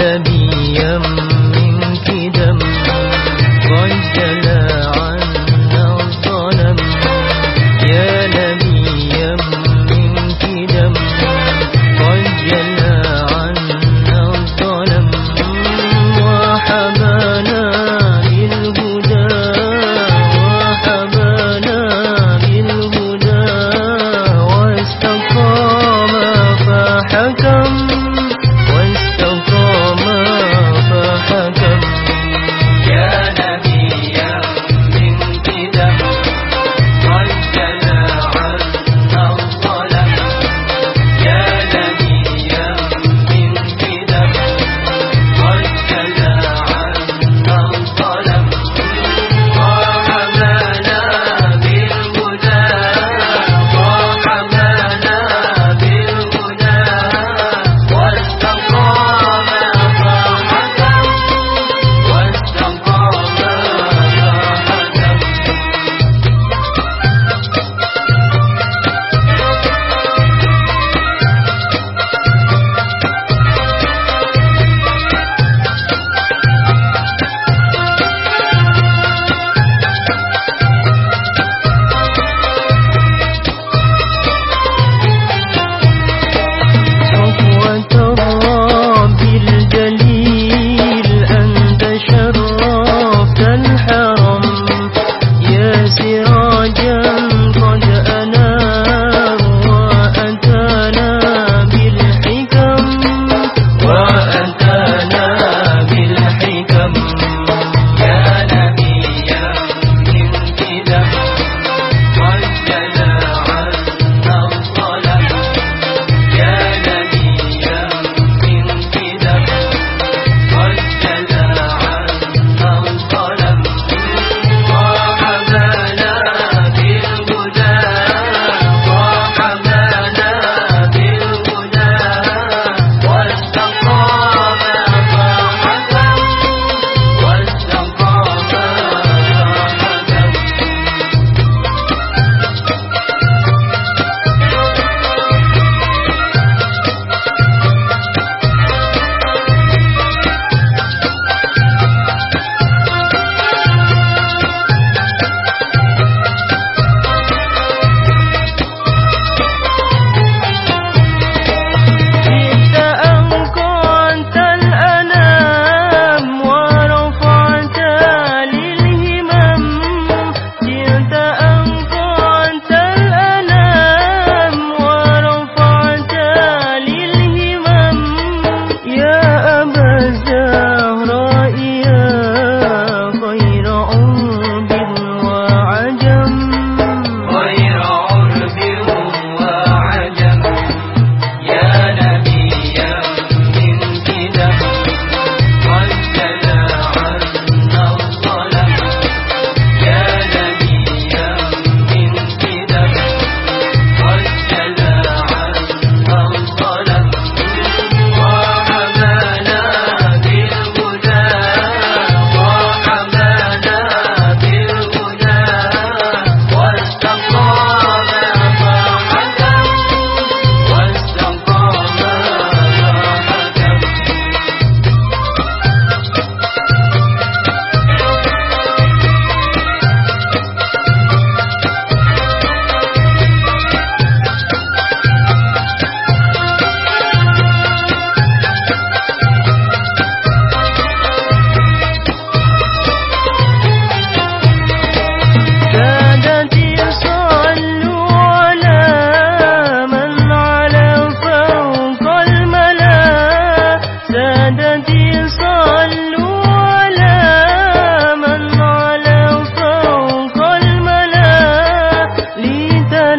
and